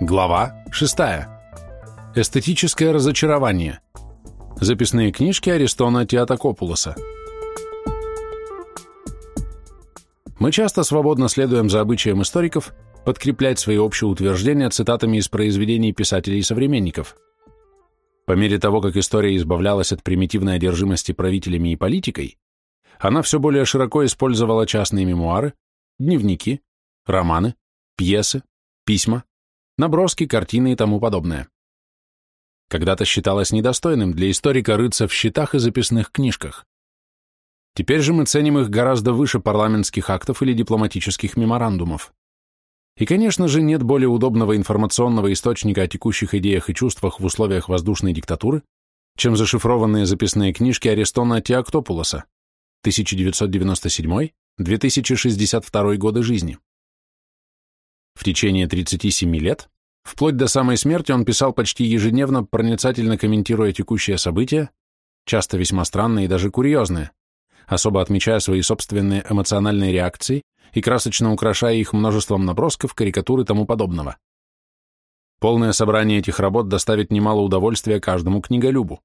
Глава 6. Эстетическое разочарование. Записные книжки Аристона Теотокопулоса. Мы часто свободно следуем за обычаем историков подкреплять свои общие утверждения цитатами из произведений писателей и современников. По мере того, как история избавлялась от примитивной одержимости правителями и политикой, она все более широко использовала частные мемуары, дневники, романы, пьесы, письма, наброски, картины и тому подобное. Когда-то считалось недостойным для историка рыться в счетах и записных книжках. Теперь же мы ценим их гораздо выше парламентских актов или дипломатических меморандумов. И, конечно же, нет более удобного информационного источника о текущих идеях и чувствах в условиях воздушной диктатуры, чем зашифрованные записные книжки Аристона Теоктопулоса 1997-2062 годы жизни. В течение 37 лет, вплоть до самой смерти, он писал почти ежедневно, проницательно комментируя текущие события, часто весьма странные и даже курьезные, особо отмечая свои собственные эмоциональные реакции и красочно украшая их множеством набросков, карикатур и тому подобного. Полное собрание этих работ доставит немало удовольствия каждому книголюбу.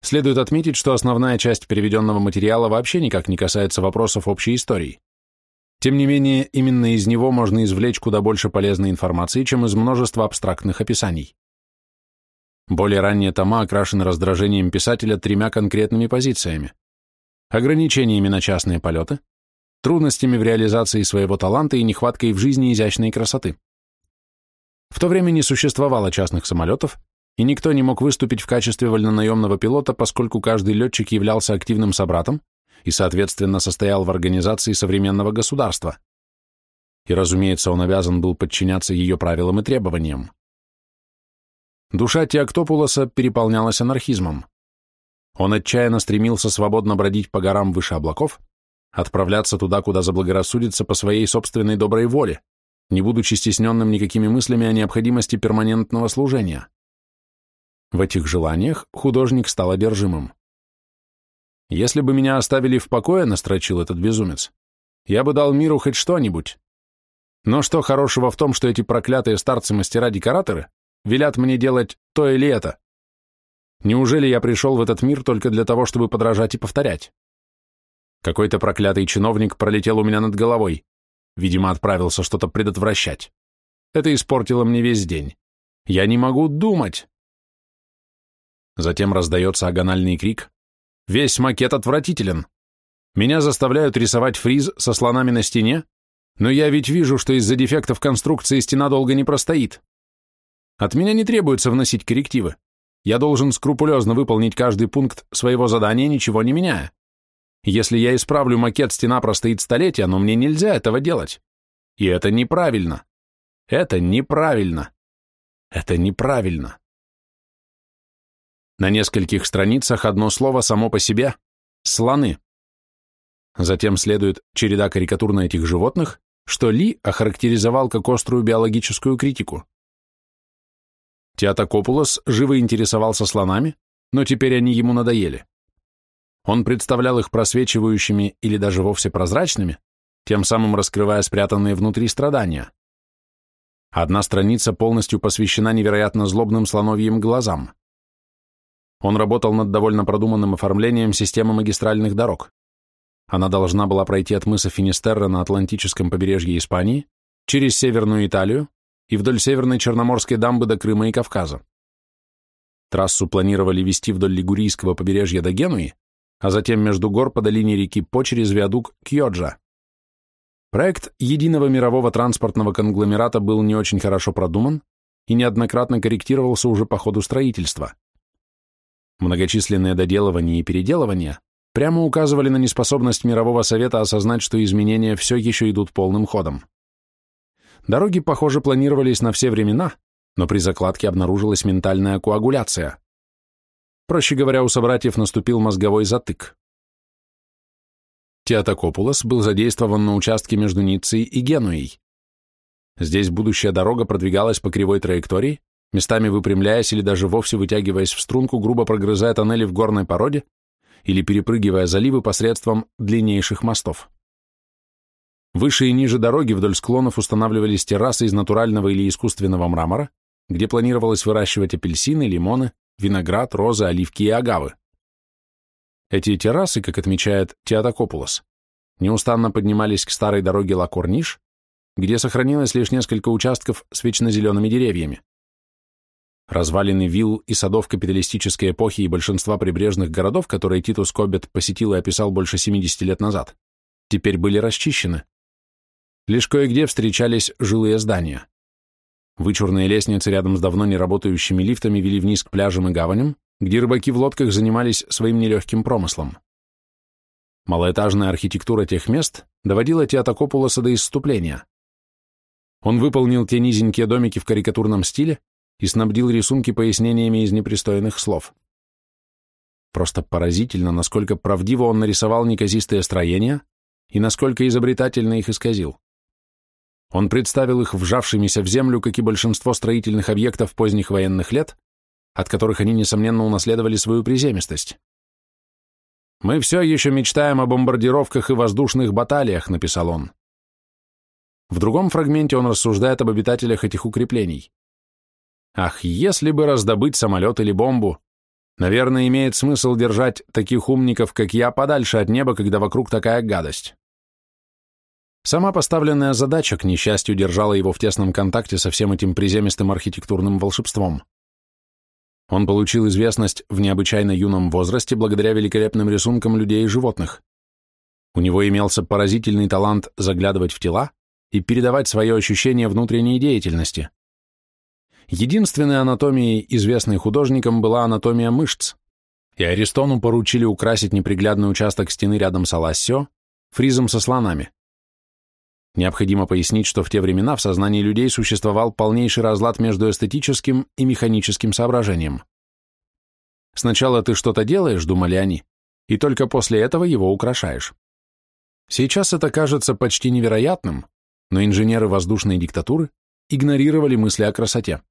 Следует отметить, что основная часть переведенного материала вообще никак не касается вопросов общей истории. Тем не менее, именно из него можно извлечь куда больше полезной информации, чем из множества абстрактных описаний. Более ранние тома окрашены раздражением писателя тремя конкретными позициями. Ограничениями на частные полеты, трудностями в реализации своего таланта и нехваткой в жизни изящной красоты. В то время не существовало частных самолетов, и никто не мог выступить в качестве вольнонаемного пилота, поскольку каждый летчик являлся активным собратом, и, соответственно, состоял в организации современного государства. И, разумеется, он обязан был подчиняться ее правилам и требованиям. Душа Теоктопулоса переполнялась анархизмом. Он отчаянно стремился свободно бродить по горам выше облаков, отправляться туда, куда заблагорассудится по своей собственной доброй воле, не будучи стесненным никакими мыслями о необходимости перманентного служения. В этих желаниях художник стал одержимым. Если бы меня оставили в покое, настрочил этот безумец, я бы дал миру хоть что-нибудь. Но что хорошего в том, что эти проклятые старцы-мастера-декораторы велят мне делать то или это? Неужели я пришел в этот мир только для того, чтобы подражать и повторять? Какой-то проклятый чиновник пролетел у меня над головой. Видимо, отправился что-то предотвращать. Это испортило мне весь день. Я не могу думать. Затем раздается агональный крик, Весь макет отвратителен. Меня заставляют рисовать фриз со слонами на стене, но я ведь вижу, что из-за дефектов конструкции стена долго не простоит. От меня не требуется вносить коррективы. Я должен скрупулезно выполнить каждый пункт своего задания, ничего не меняя. Если я исправлю макет, стена простоит столетия, но мне нельзя этого делать. И это неправильно. Это неправильно. Это неправильно. На нескольких страницах одно слово само по себе – слоны. Затем следует череда карикатур на этих животных, что Ли охарактеризовал как острую биологическую критику. Теотокопулос живо интересовался слонами, но теперь они ему надоели. Он представлял их просвечивающими или даже вовсе прозрачными, тем самым раскрывая спрятанные внутри страдания. Одна страница полностью посвящена невероятно злобным слоновьим глазам. Он работал над довольно продуманным оформлением системы магистральных дорог. Она должна была пройти от мыса Финистерра на Атлантическом побережье Испании, через Северную Италию и вдоль Северной Черноморской дамбы до Крыма и Кавказа. Трассу планировали вести вдоль Лигурийского побережья до Генуи, а затем между гор по долине реки По через виадук Кьоджа. Проект единого мирового транспортного конгломерата был не очень хорошо продуман и неоднократно корректировался уже по ходу строительства. Многочисленные доделывания и переделывания прямо указывали на неспособность Мирового Совета осознать, что изменения все еще идут полным ходом. Дороги, похоже, планировались на все времена, но при закладке обнаружилась ментальная коагуляция. Проще говоря, у собратьев наступил мозговой затык. Теотокопулос был задействован на участке между Ниццей и Генуей. Здесь будущая дорога продвигалась по кривой траектории, местами выпрямляясь или даже вовсе вытягиваясь в струнку, грубо прогрызая тоннели в горной породе или перепрыгивая заливы посредством длиннейших мостов. Выше и ниже дороги вдоль склонов устанавливались террасы из натурального или искусственного мрамора, где планировалось выращивать апельсины, лимоны, виноград, розы, оливки и агавы. Эти террасы, как отмечает Теотокопулос, неустанно поднимались к старой дороге Ла-Корниш, где сохранилось лишь несколько участков с вечно деревьями. Развалины вилл и садов капиталистической эпохи и большинства прибрежных городов, которые Титус Коббет посетил и описал больше 70 лет назад, теперь были расчищены. Лишь кое-где встречались жилые здания. Вычурные лестницы рядом с давно не работающими лифтами вели вниз к пляжам и гаваням, где рыбаки в лодках занимались своим нелегким промыслом. Малоэтажная архитектура тех мест доводила Теотокопулоса до исступления. Он выполнил те низенькие домики в карикатурном стиле и снабдил рисунки пояснениями из непристойных слов. Просто поразительно, насколько правдиво он нарисовал неказистые строения и насколько изобретательно их исказил. Он представил их вжавшимися в землю, как и большинство строительных объектов поздних военных лет, от которых они, несомненно, унаследовали свою приземистость. «Мы все еще мечтаем о бомбардировках и воздушных баталиях», — написал он. В другом фрагменте он рассуждает об обитателях этих укреплений. «Ах, если бы раздобыть самолет или бомбу! Наверное, имеет смысл держать таких умников, как я, подальше от неба, когда вокруг такая гадость». Сама поставленная задача, к несчастью, держала его в тесном контакте со всем этим приземистым архитектурным волшебством. Он получил известность в необычайно юном возрасте благодаря великолепным рисункам людей и животных. У него имелся поразительный талант заглядывать в тела и передавать свое ощущение внутренней деятельности. Единственной анатомией, известной художникам, была анатомия мышц, и Аристону поручили украсить неприглядный участок стены рядом с Алассио фризом со слонами. Необходимо пояснить, что в те времена в сознании людей существовал полнейший разлад между эстетическим и механическим соображением. Сначала ты что-то делаешь, думали они, и только после этого его украшаешь. Сейчас это кажется почти невероятным, но инженеры воздушной диктатуры игнорировали мысли о красоте.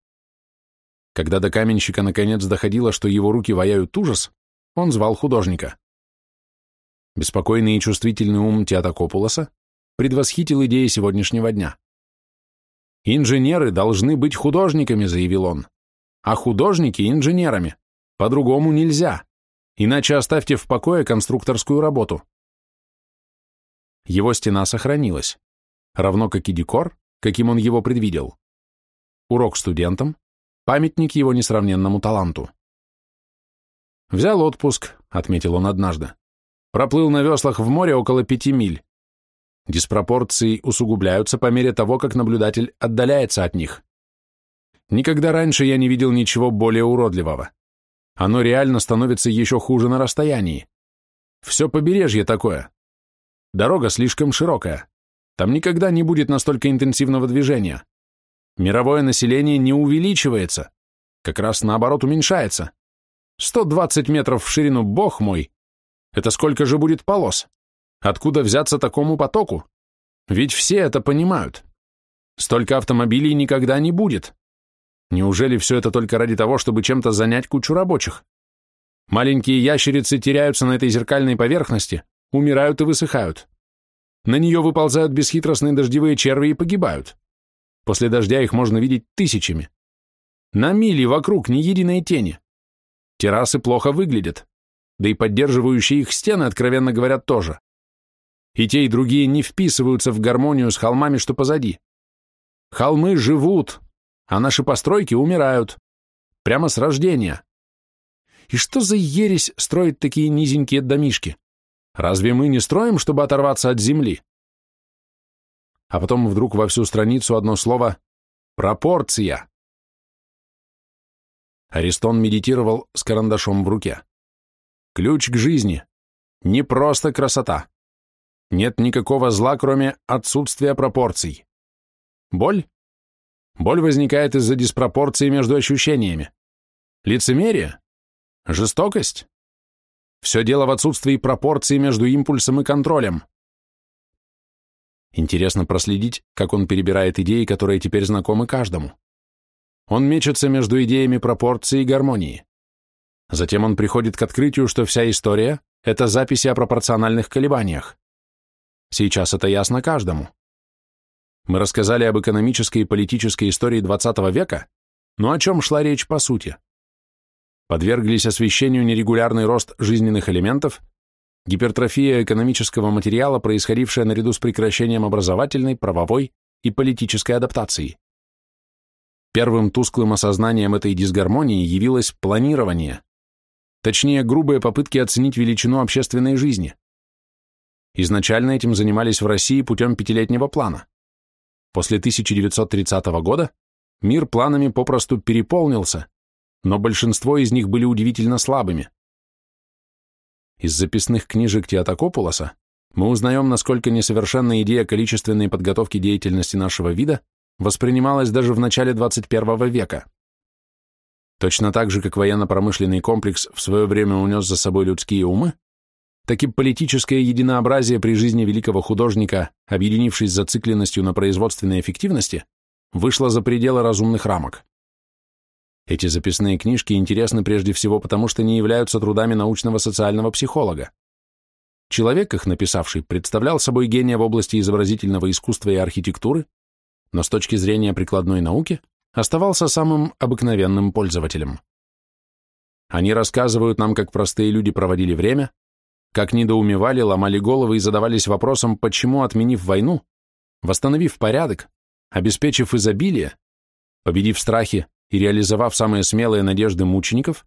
Когда до каменщика наконец доходило, что его руки ваяют ужас, он звал художника. Беспокойный и чувствительный ум Теотокопулоса предвосхитил идеи сегодняшнего дня. «Инженеры должны быть художниками», — заявил он, «а художники — инженерами. По-другому нельзя. Иначе оставьте в покое конструкторскую работу». Его стена сохранилась, равно как и декор, каким он его предвидел. Урок студентам, памятник его несравненному таланту. «Взял отпуск», — отметил он однажды. «Проплыл на веслах в море около пяти миль. Диспропорции усугубляются по мере того, как наблюдатель отдаляется от них. Никогда раньше я не видел ничего более уродливого. Оно реально становится еще хуже на расстоянии. Все побережье такое. Дорога слишком широкая. Там никогда не будет настолько интенсивного движения. Мировое население не увеличивается, как раз наоборот уменьшается. 120 метров в ширину, бог мой! Это сколько же будет полос? Откуда взяться такому потоку? Ведь все это понимают. Столько автомобилей никогда не будет. Неужели все это только ради того, чтобы чем-то занять кучу рабочих? Маленькие ящерицы теряются на этой зеркальной поверхности, умирают и высыхают. На нее выползают бесхитростные дождевые черви и погибают. После дождя их можно видеть тысячами. На мили вокруг ни единой тени. Террасы плохо выглядят, да и поддерживающие их стены, откровенно говорят, тоже и те, и другие не вписываются в гармонию с холмами, что позади. Холмы живут, а наши постройки умирают. Прямо с рождения. И что за ересь строить такие низенькие домишки? Разве мы не строим, чтобы оторваться от земли? А потом вдруг во всю страницу одно слово «пропорция». Аристон медитировал с карандашом в руке. Ключ к жизни. Не просто красота. Нет никакого зла, кроме отсутствия пропорций. Боль? Боль возникает из-за диспропорции между ощущениями. Лицемерие? Жестокость? Все дело в отсутствии пропорции между импульсом и контролем. Интересно проследить, как он перебирает идеи, которые теперь знакомы каждому. Он мечется между идеями пропорции и гармонии. Затем он приходит к открытию, что вся история — это записи о пропорциональных колебаниях. Сейчас это ясно каждому. Мы рассказали об экономической и политической истории XX века, но о чем шла речь по сути? Подверглись освещению нерегулярный рост жизненных элементов, гипертрофия экономического материала, происходившая наряду с прекращением образовательной, правовой и политической адаптации. Первым тусклым осознанием этой дисгармонии явилось планирование, точнее грубые попытки оценить величину общественной жизни. Изначально этим занимались в России путем пятилетнего плана. После 1930 года мир планами попросту переполнился, но большинство из них были удивительно слабыми. Из записных книжек Теотокопулоса мы узнаем, насколько несовершенна идея количественной подготовки деятельности нашего вида воспринималась даже в начале 21 века. Точно так же, как военно-промышленный комплекс в свое время унес за собой людские умы, так и политическое единообразие при жизни великого художника, объединившись зацикленностью на производственной эффективности, вышло за пределы разумных рамок. Эти записные книжки интересны прежде всего потому, что не являются трудами научного социального психолога. Человек, их написавший, представлял собой гения в области изобразительного искусства и архитектуры, но с точки зрения прикладной науки оставался самым обыкновенным пользователем. Они рассказывают нам, как простые люди проводили время, как недоумевали, ломали головы и задавались вопросом, почему, отменив войну, восстановив порядок, обеспечив изобилие, победив страхи и реализовав самые смелые надежды мучеников,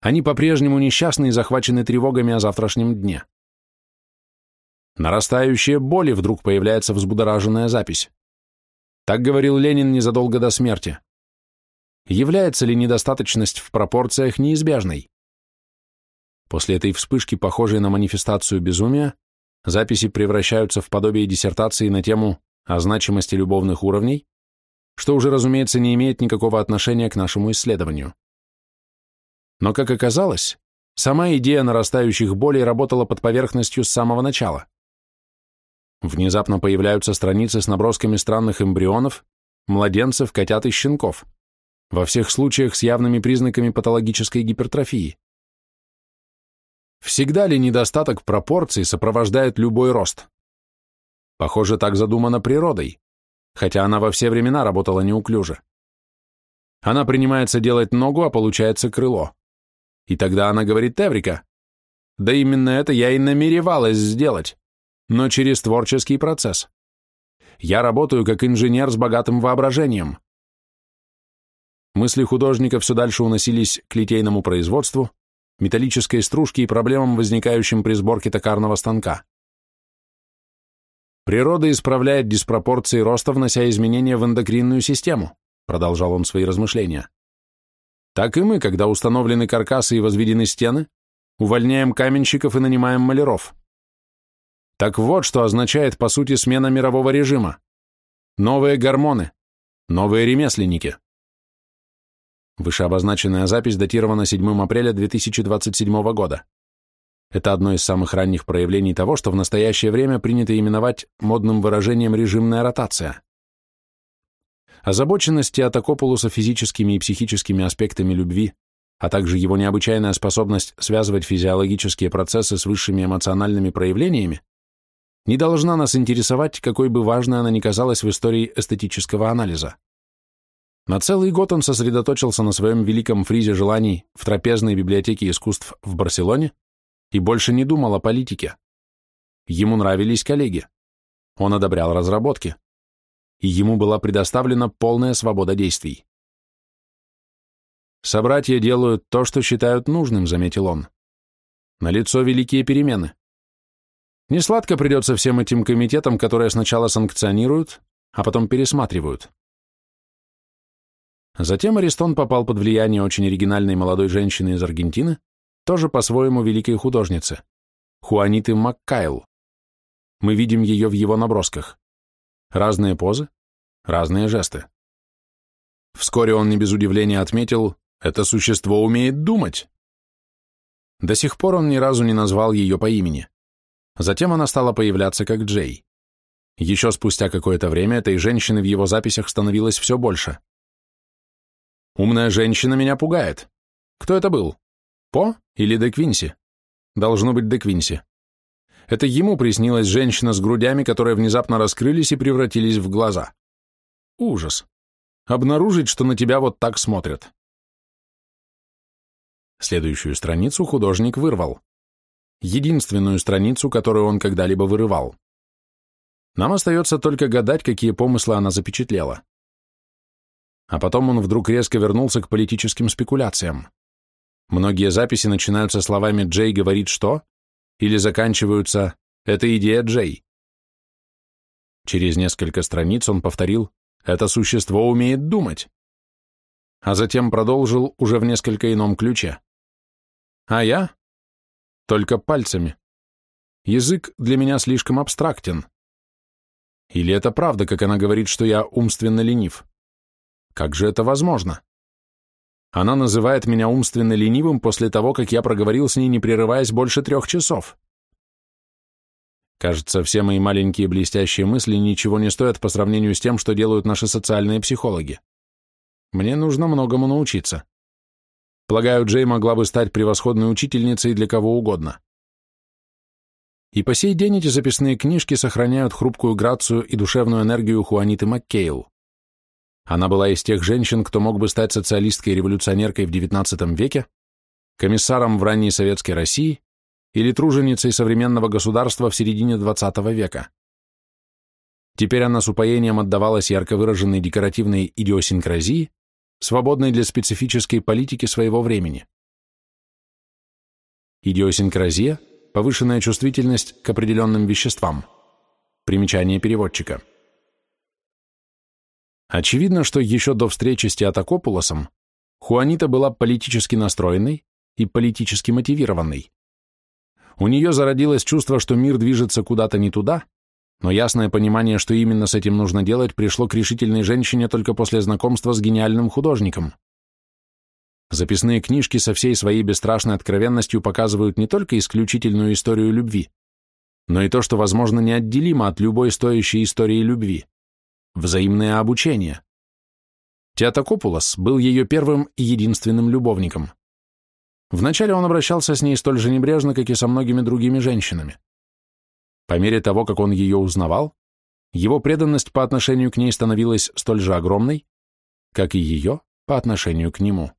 они по-прежнему несчастны и захвачены тревогами о завтрашнем дне. Нарастающая боли вдруг появляется взбудораженная запись. Так говорил Ленин незадолго до смерти. Является ли недостаточность в пропорциях неизбежной? После этой вспышки, похожей на манифестацию безумия, записи превращаются в подобие диссертации на тему о значимости любовных уровней, что уже, разумеется, не имеет никакого отношения к нашему исследованию. Но, как оказалось, сама идея нарастающих болей работала под поверхностью с самого начала. Внезапно появляются страницы с набросками странных эмбрионов, младенцев, котят и щенков, во всех случаях с явными признаками патологической гипертрофии. Всегда ли недостаток пропорций сопровождает любой рост? Похоже, так задумано природой, хотя она во все времена работала неуклюже. Она принимается делать ногу, а получается крыло. И тогда она говорит Теврика, да именно это я и намеревалась сделать но через творческий процесс. Я работаю как инженер с богатым воображением. Мысли художника все дальше уносились к литейному производству, металлической стружке и проблемам, возникающим при сборке токарного станка. Природа исправляет диспропорции роста, внося изменения в эндокринную систему, продолжал он свои размышления. Так и мы, когда установлены каркасы и возведены стены, увольняем каменщиков и нанимаем маляров. Так вот, что означает по сути смена мирового режима. Новые гормоны, новые ремесленники. Вышеобозначенная запись датирована 7 апреля 2027 года. Это одно из самых ранних проявлений того, что в настоящее время принято именовать модным выражением «режимная ротация». Озабоченность Теотокопулуса физическими и психическими аспектами любви, а также его необычайная способность связывать физиологические процессы с высшими эмоциональными проявлениями не должна нас интересовать, какой бы важной она ни казалась в истории эстетического анализа. На целый год он сосредоточился на своем великом фризе желаний в трапезной библиотеке искусств в Барселоне и больше не думал о политике. Ему нравились коллеги. Он одобрял разработки. И ему была предоставлена полная свобода действий. «Собратья делают то, что считают нужным», — заметил он. «Налицо великие перемены. Несладко придется всем этим комитетам, которые сначала санкционируют, а потом пересматривают. Затем Аристон попал под влияние очень оригинальной молодой женщины из Аргентины, тоже по-своему великой художницы, Хуаниты Маккайл. Мы видим ее в его набросках. Разные позы, разные жесты. Вскоре он не без удивления отметил, это существо умеет думать. До сих пор он ни разу не назвал ее по имени. Затем она стала появляться как Джей. Еще спустя какое-то время этой женщины в его записях становилось все больше. «Умная женщина меня пугает. Кто это был? По или Де Квинси? Должно быть Де Квинси. Это ему приснилась женщина с грудями, которые внезапно раскрылись и превратились в глаза. Ужас. Обнаружить, что на тебя вот так смотрят. Следующую страницу художник вырвал. Единственную страницу, которую он когда-либо вырывал. Нам остается только гадать, какие помыслы она запечатлела. А потом он вдруг резко вернулся к политическим спекуляциям. Многие записи начинаются словами «Джей говорит что?» или заканчиваются «Это идея Джей». Через несколько страниц он повторил «Это существо умеет думать», а затем продолжил уже в несколько ином ключе. А я? Только пальцами. Язык для меня слишком абстрактен. Или это правда, как она говорит, что я умственно ленив? Как же это возможно? Она называет меня умственно ленивым после того, как я проговорил с ней, не прерываясь, больше трех часов. Кажется, все мои маленькие блестящие мысли ничего не стоят по сравнению с тем, что делают наши социальные психологи. Мне нужно многому научиться. Полагаю, Джей могла бы стать превосходной учительницей для кого угодно. И по сей день эти записные книжки сохраняют хрупкую грацию и душевную энергию Хуаниты Маккейл. Она была из тех женщин, кто мог бы стать социалисткой и революционеркой в XIX веке, комиссаром в ранней советской России или труженицей современного государства в середине XX века. Теперь она с упоением отдавалась ярко выраженной декоративной идиосинкразии, свободной для специфической политики своего времени. Идиосинкразия – повышенная чувствительность к определенным веществам. Примечание переводчика – Очевидно, что еще до встречи с Теотокопулосом Хуанита была политически настроенной и политически мотивированной. У нее зародилось чувство, что мир движется куда-то не туда, но ясное понимание, что именно с этим нужно делать, пришло к решительной женщине только после знакомства с гениальным художником. Записные книжки со всей своей бесстрашной откровенностью показывают не только исключительную историю любви, но и то, что, возможно, неотделимо от любой стоящей истории любви взаимное обучение. Теотокопулос был ее первым и единственным любовником. Вначале он обращался с ней столь же небрежно, как и со многими другими женщинами. По мере того, как он ее узнавал, его преданность по отношению к ней становилась столь же огромной, как и ее по отношению к нему.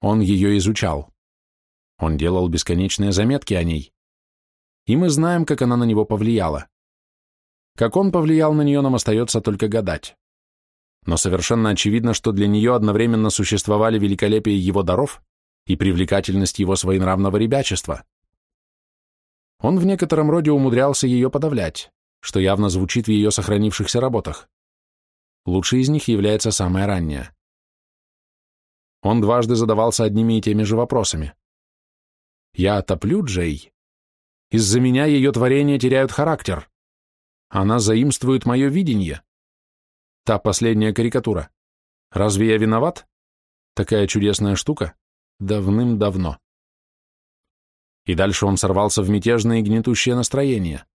Он ее изучал. Он делал бесконечные заметки о ней. И мы знаем, как она на него повлияла. Как он повлиял на нее, нам остается только гадать. Но совершенно очевидно, что для нее одновременно существовали великолепие его даров и привлекательность его своенравного ребячества. Он в некотором роде умудрялся ее подавлять, что явно звучит в ее сохранившихся работах. Лучшей из них является самая ранняя. Он дважды задавался одними и теми же вопросами. «Я топлю, Джей? Из-за меня ее творения теряют характер. Она заимствует мое видение. Та последняя карикатура. Разве я виноват? Такая чудесная штука. Давным-давно. И дальше он сорвался в мятежное и гнетущее настроение.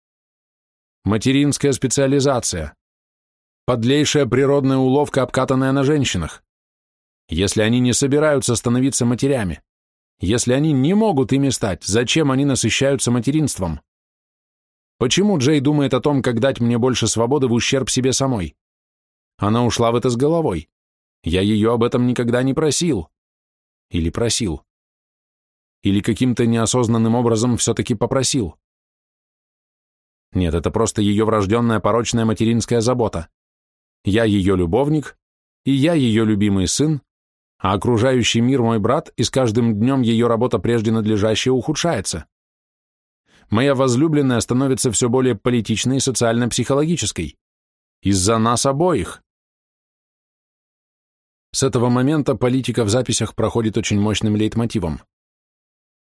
Материнская специализация. Подлейшая природная уловка, обкатанная на женщинах. Если они не собираются становиться матерями, если они не могут ими стать, зачем они насыщаются материнством? Почему Джей думает о том, как дать мне больше свободы в ущерб себе самой? Она ушла в это с головой. Я ее об этом никогда не просил. Или просил. Или каким-то неосознанным образом все-таки попросил. Нет, это просто ее врожденная порочная материнская забота. Я ее любовник, и я ее любимый сын, а окружающий мир мой брат, и с каждым днем ее работа прежде надлежащая ухудшается моя возлюбленная становится все более политичной и социально-психологической. Из-за нас обоих. С этого момента политика в записях проходит очень мощным лейтмотивом.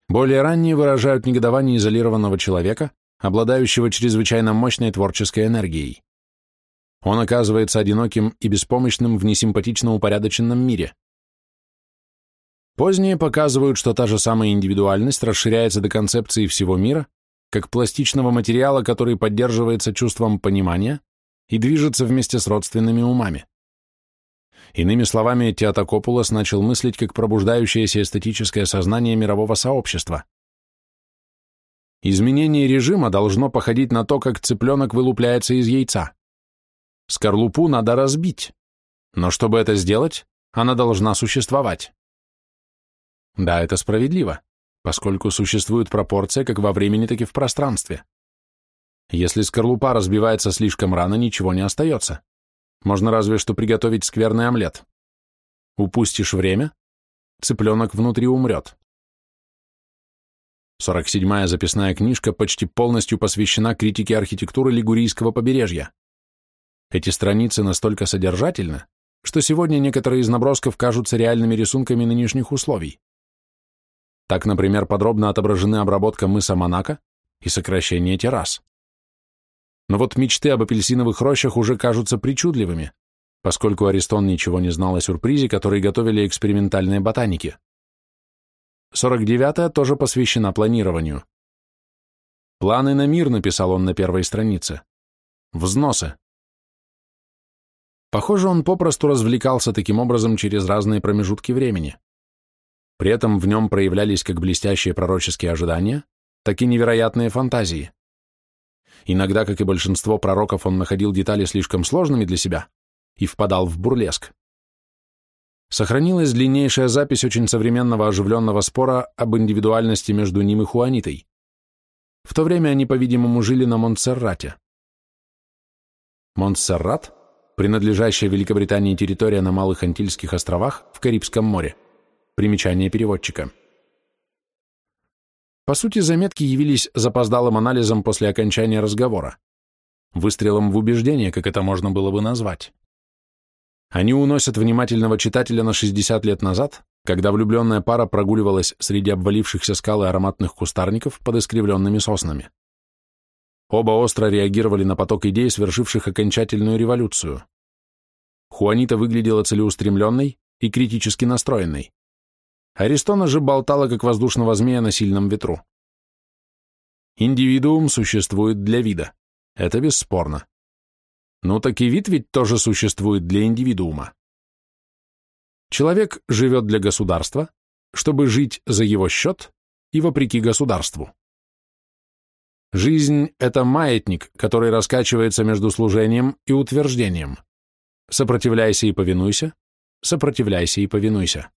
Более ранние выражают негодование изолированного человека, обладающего чрезвычайно мощной творческой энергией. Он оказывается одиноким и беспомощным в несимпатично упорядоченном мире. Поздние показывают, что та же самая индивидуальность расширяется до концепции всего мира, как пластичного материала, который поддерживается чувством понимания и движется вместе с родственными умами. Иными словами, Теотокопулос начал мыслить как пробуждающееся эстетическое сознание мирового сообщества. Изменение режима должно походить на то, как цыпленок вылупляется из яйца. Скорлупу надо разбить, но чтобы это сделать, она должна существовать. Да, это справедливо, поскольку существует пропорция как во времени, так и в пространстве. Если скорлупа разбивается слишком рано, ничего не остается. Можно разве что приготовить скверный омлет. Упустишь время, цыпленок внутри умрет. 47-я записная книжка почти полностью посвящена критике архитектуры Лигурийского побережья. Эти страницы настолько содержательны, что сегодня некоторые из набросков кажутся реальными рисунками нынешних условий. Так, например, подробно отображены обработка мыса Монако и сокращение террас. Но вот мечты об апельсиновых рощах уже кажутся причудливыми, поскольку Аристон ничего не знал о сюрпризе, который готовили экспериментальные ботаники. 49-я тоже посвящена планированию. Планы на мир, написал он на первой странице. Взносы. Похоже, он попросту развлекался таким образом через разные промежутки времени. При этом в нем проявлялись как блестящие пророческие ожидания, так и невероятные фантазии. Иногда, как и большинство пророков, он находил детали слишком сложными для себя и впадал в бурлеск сохранилась длиннейшая запись очень современного оживленного спора об индивидуальности между ним и Хуанитой. В то время они, по-видимому, жили на Монтсеррате. Монтсеррат – принадлежащая Великобритании территория на Малых Антильских островах в Карибском море. Примечание переводчика. По сути, заметки явились запоздалым анализом после окончания разговора, выстрелом в убеждение, как это можно было бы назвать. Они уносят внимательного читателя на 60 лет назад, когда влюбленная пара прогуливалась среди обвалившихся скал и ароматных кустарников под искривленными соснами. Оба остро реагировали на поток идей, свершивших окончательную революцию. Хуанита выглядела целеустремленной и критически настроенной. Аристона же болтала, как воздушного змея на сильном ветру. Индивидуум существует для вида. Это бесспорно. Ну так и вид ведь тоже существует для индивидуума. Человек живет для государства, чтобы жить за его счет и вопреки государству. Жизнь – это маятник, который раскачивается между служением и утверждением. Сопротивляйся и повинуйся, сопротивляйся и повинуйся.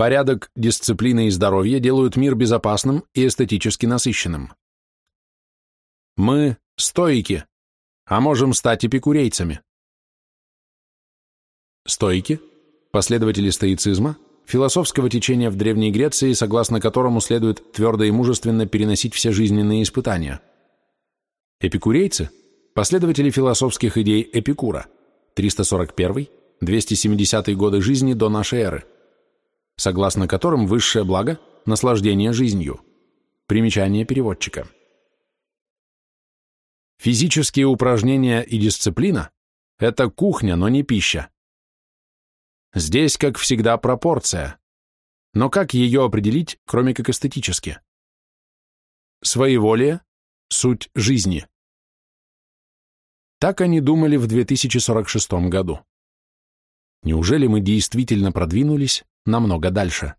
Порядок, дисциплина и здоровье делают мир безопасным и эстетически насыщенным. Мы – стоики, а можем стать эпикурейцами. Стойки, последователи стоицизма, философского течения в Древней Греции, согласно которому следует твердо и мужественно переносить все жизненные испытания. Эпикурейцы – последователи философских идей Эпикура, 341-270 годы жизни до нашей эры, согласно которым высшее благо – наслаждение жизнью. Примечание переводчика. Физические упражнения и дисциплина – это кухня, но не пища. Здесь, как всегда, пропорция. Но как ее определить, кроме как эстетически? Своеволие – суть жизни. Так они думали в 2046 году. Неужели мы действительно продвинулись намного дальше?